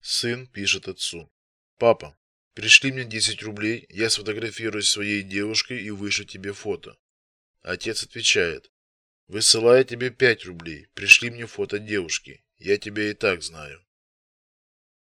Сын пишет отцу: "Папа, пришли мне 10 рублей, я сфотографируюсь с своей девушкой и вышлю тебе фото". Отец отвечает: "Высылаю тебе 5 рублей, пришли мне фото девушки. Я тебя и так знаю".